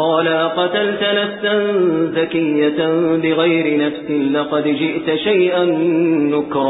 قال قتلت نفسا ذكية بغير نفس لقد جئت شيئا نكرا.